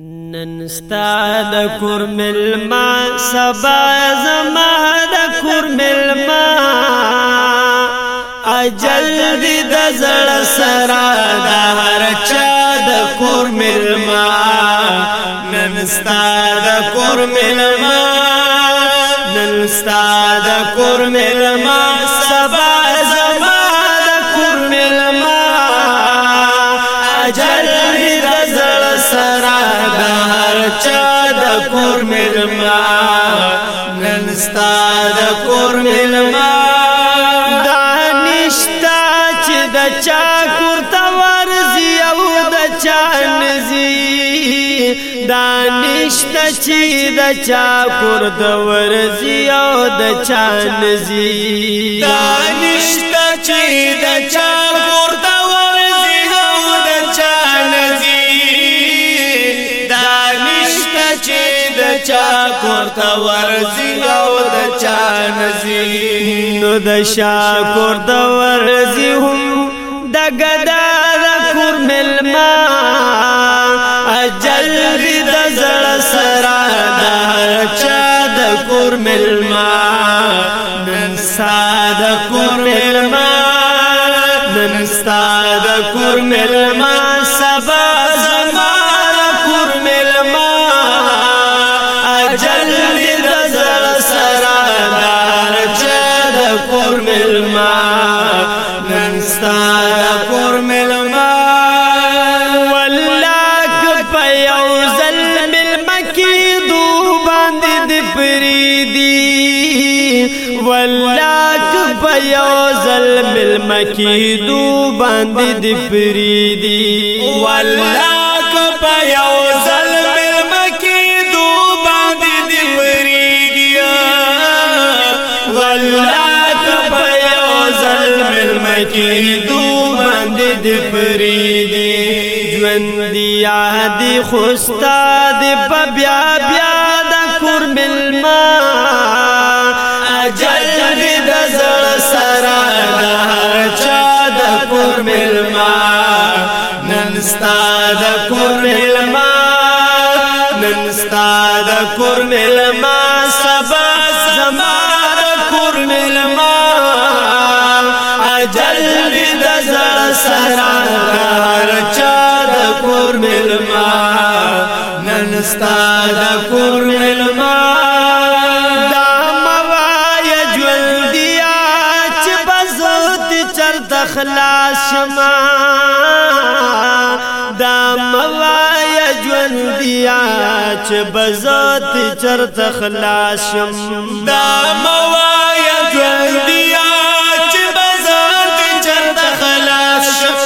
نن ستا د کور ملما سبا زما د کور ملما اجل دې د زړه سرا د هر چا د کور ملما نن د کور ملما نن د کور ملما سبا زما د کور ملما اجل سرا د هر چا د کور ملما نن ستا د کور ملما دا نشتا چې د چا کور ته ورزي او د چا نزي دا نشتا چې د چا کور ته ورزي او د چا نزي دا نشتا چې د چا تا ورزی او د چانزی نو د شاکور د ورزی هم د گدا د کور ملما اجل دی د زړه سرا د چا د کور ملما نن ساده کور ملما نن ساده کور ملما سبا زما ولاک پیو ظلم المکی دو باندې دی پریدی ولاک پیو ظلم المکی دو باندې دی پریدی ولاک پیو ظلم المکی دو باندې دی پریدی ژوند دی یاد خوستا دی بیا بیا नादिलास्तादिल मला चाद उर्मिल मनाद कुर् موایا ژوند دیا چې بزات چرت خلاص شم دا موایا ژوند دیا چې بزات چرت خلاص شم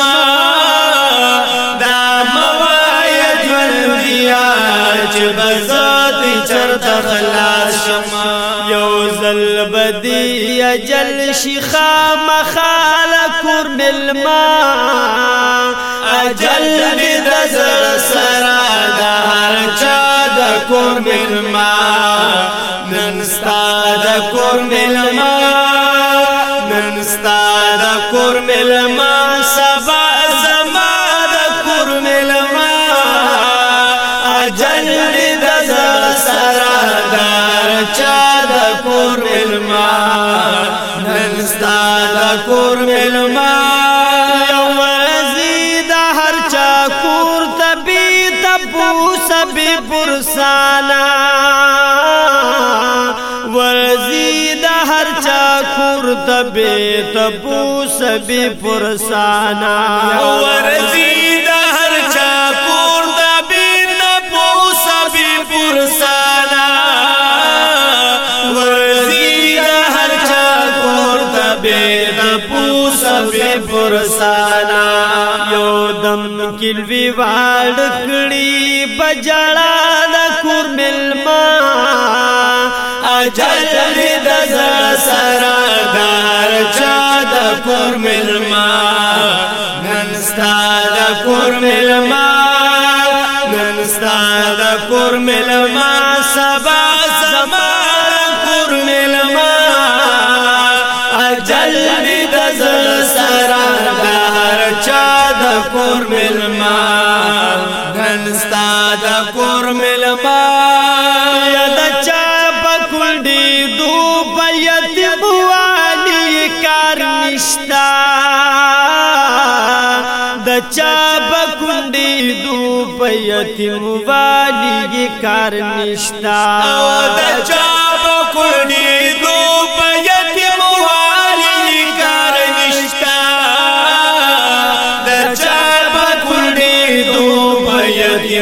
دا موایا ژوند دیا چې بزات چرت خلاص شم یو زل بدی اجل شیخا مخالک ملما اجل می د زړه سره د هر چا د کور ملما نن ستا د کور ملما نن ستا د کور ملما سبا زما د کور ملما اجل می د زړه سره د هر چا د کور ملما نن ستا د کور ملما سالا ورزی دا هر چا کور تبی تبو سبی پرسانا ورزی دا هر چا کور تبی تبو سبی پرسانا ورزی دا هر چا کور تبی تبو سبی پرسانا دم کلوی وار کڑی بجڑا دا کور مل ما اجل دا زر سرا دار چا دا کور مل ما ننستا دا کور مل ما ننستا دا کور مل ما سبا د کور ملما نن ستا د کور ملما یاد چا پکړډي دو پیت بوالي کار نشتا د چا پکړډي دو پیت بوالي کار نشتا او د چا پکړډي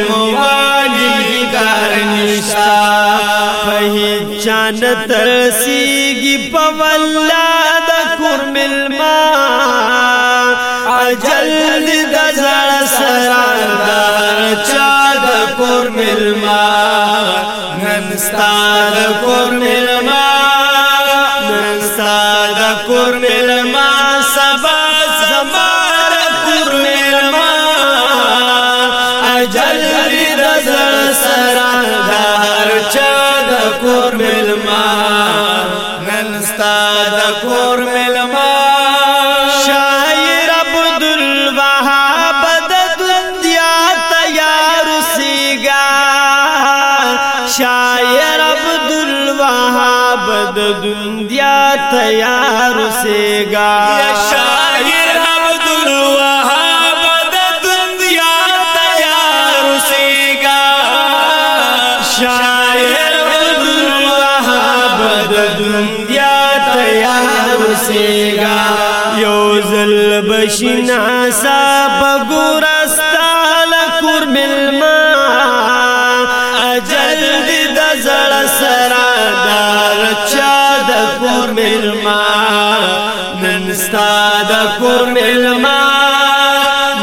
موالی کار نشتا فہی چان ترسیگی پولا دکور ملما عجل دزر سرادار چا دکور ملما ننستا دکور ملما ننستا دکور ملما سبا تیار سے گا یوزل دروا سا دندیا تیار سے گا تیار سے گا یو ملما نن ستا د کور ملما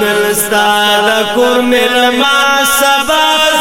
نن ستا د کور ملما سبا